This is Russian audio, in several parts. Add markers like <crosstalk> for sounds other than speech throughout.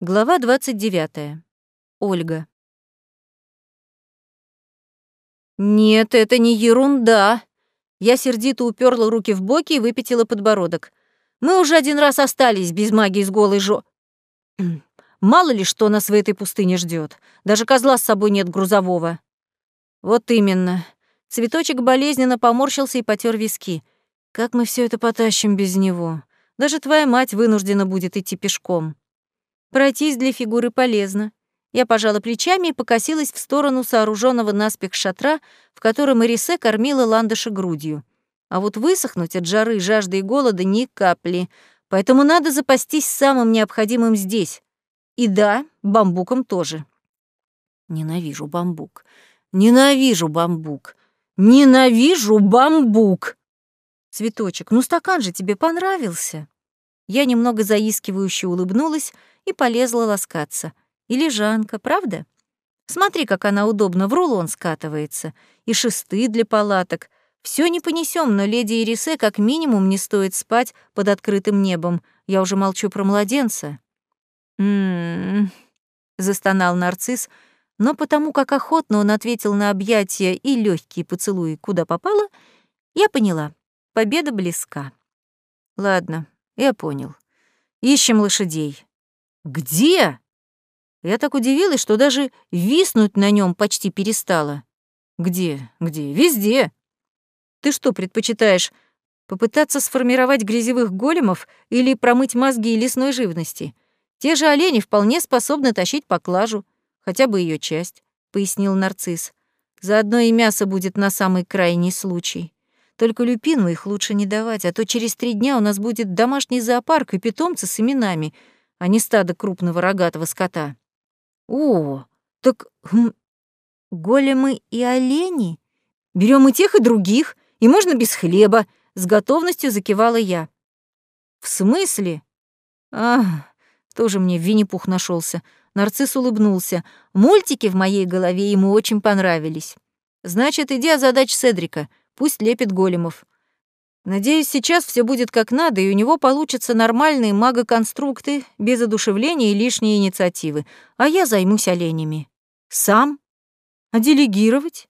Глава 29. Ольга. «Нет, это не ерунда!» Я сердито уперла руки в боки и выпятила подбородок. «Мы уже один раз остались без магии с голой жо...» <clears throat> «Мало ли что нас в этой пустыне ждет. Даже козла с собой нет грузового». «Вот именно». Цветочек болезненно поморщился и потер виски. «Как мы все это потащим без него? Даже твоя мать вынуждена будет идти пешком». Пройтись для фигуры полезно. Я пожала плечами и покосилась в сторону сооруженного наспех шатра, в котором Ирисе кормила ландыша грудью. А вот высохнуть от жары, жажды и голода ни капли, поэтому надо запастись самым необходимым здесь. И да, бамбуком тоже. Ненавижу бамбук. Ненавижу бамбук. Ненавижу бамбук. Цветочек, ну стакан же тебе понравился. Я немного заискивающе улыбнулась и полезла ласкаться. И лежанка, правда? Смотри, как она удобно в рулон скатывается. И шесты для палаток. Все не понесем, но леди Ирисе как минимум не стоит спать под открытым небом. Я уже молчу про младенца. «М-м-м», застонал нарцисс, но потому как охотно он ответил на объятия и легкие поцелуи, куда попало, я поняла, победа близка. Ладно, я понял. Ищем лошадей. Где? Я так удивилась, что даже виснуть на нем почти перестала. Где? Где? Везде. Ты что, предпочитаешь попытаться сформировать грязевых големов или промыть мозги лесной живности? Те же олени вполне способны тащить поклажу, хотя бы ее часть, пояснил нарцисс. Заодно и мясо будет на самый крайний случай. Только люпину их лучше не давать, а то через три дня у нас будет домашний зоопарк и питомцы с именами, а не стадо крупного рогатого скота. О, так хм, големы и олени? Берем и тех, и других, и можно без хлеба, с готовностью закивала я. В смысле? А, тоже мне Винни-Пух нашелся. Нарцисс улыбнулся. Мультики в моей голове ему очень понравились. Значит, иди озадачь Седрика — Пусть лепит големов. Надеюсь, сейчас все будет как надо, и у него получатся нормальные магоконструкты, без одушевления и лишней инициативы. А я займусь оленями. Сам? А делегировать?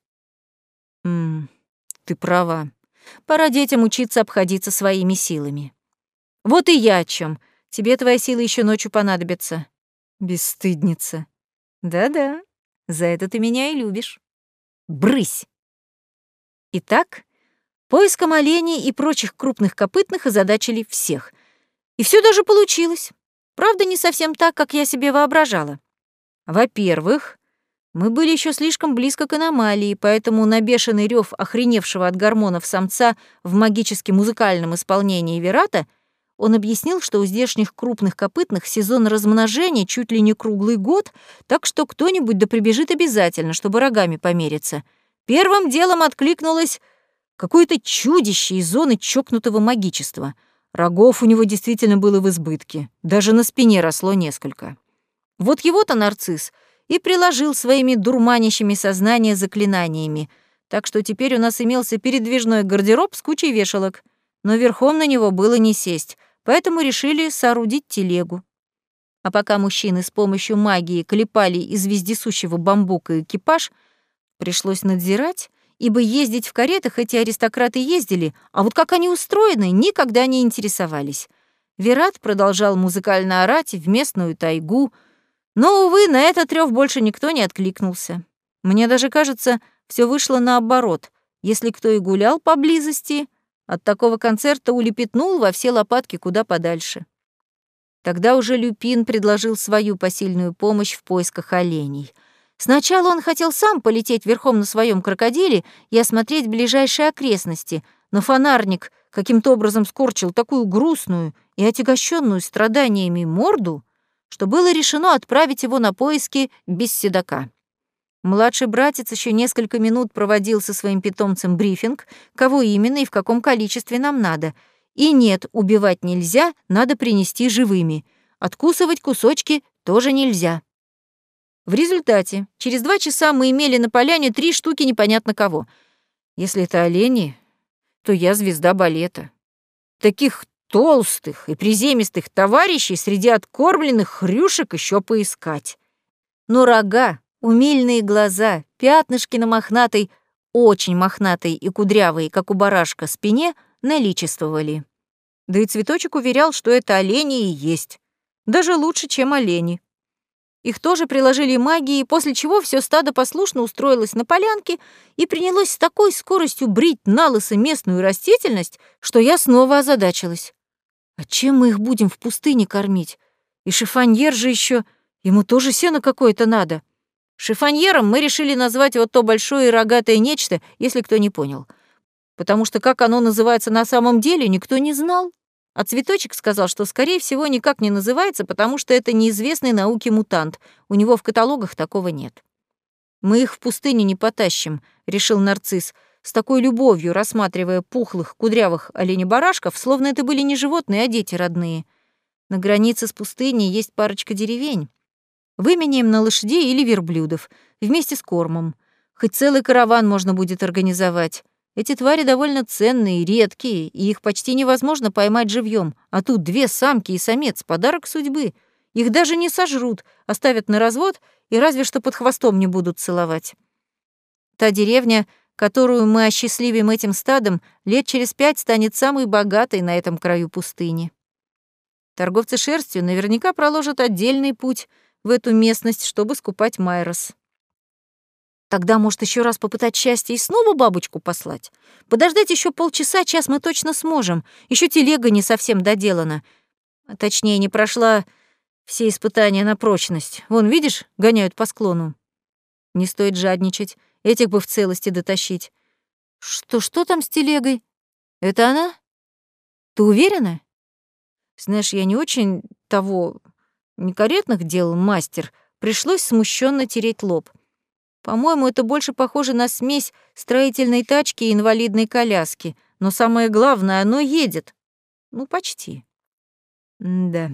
Ммм, ты права. Пора детям учиться обходиться своими силами. Вот и я о чем. Тебе твоя сила еще ночью понадобится. Бесстыдница. Да-да, за это ты меня и любишь. Брысь! Итак, поиском оленей и прочих крупных копытных озадачили всех. И все даже получилось. Правда, не совсем так, как я себе воображала. Во-первых, мы были еще слишком близко к аномалии, поэтому на бешеный рев охреневшего от гормонов самца в магически музыкальном исполнении Верата он объяснил, что у здешних крупных копытных сезон размножения чуть ли не круглый год, так что кто-нибудь да прибежит обязательно, чтобы рогами помериться — Первым делом откликнулось какое-то чудище из зоны чокнутого магичества. Рогов у него действительно было в избытке, даже на спине росло несколько. Вот его-то нарцисс и приложил своими дурманящими сознание заклинаниями, так что теперь у нас имелся передвижной гардероб с кучей вешалок, но верхом на него было не сесть, поэтому решили соорудить телегу. А пока мужчины с помощью магии клепали из вездесущего бамбука экипаж — Пришлось надзирать, ибо ездить в каретах эти аристократы ездили, а вот как они устроены, никогда не интересовались. Верат продолжал музыкально орать в местную тайгу, но, увы, на этот рев больше никто не откликнулся. Мне даже кажется, все вышло наоборот. Если кто и гулял поблизости, от такого концерта улепетнул во все лопатки куда подальше. Тогда уже Люпин предложил свою посильную помощь в поисках оленей — Сначала он хотел сам полететь верхом на своем крокодиле и осмотреть ближайшие окрестности, но фонарник каким-то образом скорчил такую грустную и отягощенную страданиями морду, что было решено отправить его на поиски без седока. Младший братец еще несколько минут проводил со своим питомцем брифинг, кого именно и в каком количестве нам надо. И нет, убивать нельзя, надо принести живыми. Откусывать кусочки тоже нельзя. В результате, через два часа мы имели на поляне три штуки непонятно кого. Если это олени, то я звезда балета. Таких толстых и приземистых товарищей среди откормленных хрюшек еще поискать. Но рога, умильные глаза, пятнышки на мохнатой, очень мохнатой и кудрявой, как у барашка, спине наличествовали. Да и цветочек уверял, что это олени и есть. Даже лучше, чем олени. Их тоже приложили магии, после чего все стадо послушно устроилось на полянке и принялось с такой скоростью брить на лысо местную растительность, что я снова озадачилась. А чем мы их будем в пустыне кормить? И шифоньер же еще, ему тоже сено какое-то надо. Шифоньером мы решили назвать вот то большое и рогатое нечто, если кто не понял. Потому что как оно называется на самом деле, никто не знал. А цветочек сказал, что, скорее всего, никак не называется, потому что это неизвестный науке мутант. У него в каталогах такого нет. «Мы их в пустыне не потащим», — решил нарцисс, с такой любовью рассматривая пухлых, кудрявых оленебарашков, словно это были не животные, а дети родные. На границе с пустыней есть парочка деревень. Выменяем на лошадей или верблюдов, вместе с кормом. Хоть целый караван можно будет организовать. Эти твари довольно ценные, редкие, и их почти невозможно поймать живьем. А тут две самки и самец — подарок судьбы. Их даже не сожрут, оставят на развод и разве что под хвостом не будут целовать. Та деревня, которую мы осчастливим этим стадом, лет через пять станет самой богатой на этом краю пустыни. Торговцы шерстью наверняка проложат отдельный путь в эту местность, чтобы скупать майрос. Тогда, может, еще раз попытать счастье и снова бабочку послать? Подождать еще полчаса, час мы точно сможем. Еще телега не совсем доделана. А точнее, не прошла все испытания на прочность. Вон, видишь, гоняют по склону. Не стоит жадничать, этих бы в целости дотащить. Что, что там с телегой? Это она? Ты уверена? Знаешь, я не очень того некорректных дел мастер. Пришлось смущенно тереть лоб. По-моему, это больше похоже на смесь строительной тачки и инвалидной коляски. Но самое главное, оно едет. Ну, почти. да.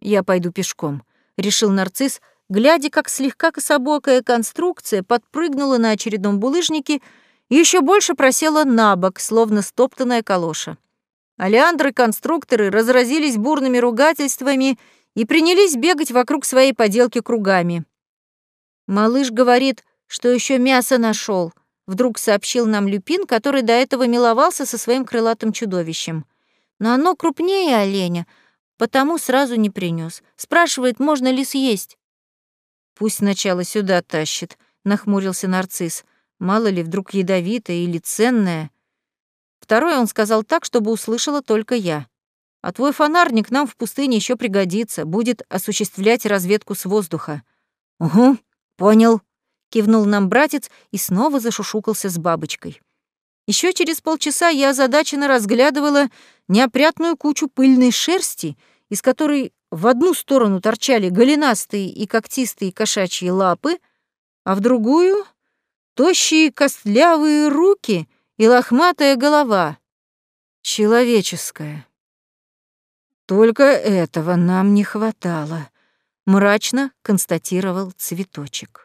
Я пойду пешком, решил нарцисс, глядя, как слегка кособокая конструкция подпрыгнула на очередном булыжнике и еще больше просела на бок, словно стоптанная калоша. Алеандры-конструкторы разразились бурными ругательствами и принялись бегать вокруг своей поделки кругами. «Малыш говорит, что еще мясо нашел, вдруг сообщил нам Люпин, который до этого миловался со своим крылатым чудовищем. «Но оно крупнее оленя, потому сразу не принес. Спрашивает, можно ли съесть». «Пусть сначала сюда тащит», — нахмурился нарцисс. «Мало ли, вдруг ядовитое или ценное». Второе он сказал так, чтобы услышала только я. «А твой фонарник нам в пустыне еще пригодится, будет осуществлять разведку с воздуха». «Угу», «Понял», — кивнул нам братец и снова зашушукался с бабочкой. Еще через полчаса я озадаченно разглядывала неопрятную кучу пыльной шерсти, из которой в одну сторону торчали голенастые и когтистые кошачьи лапы, а в другую — тощие костлявые руки и лохматая голова. Человеческая. Только этого нам не хватало мрачно констатировал цветочек.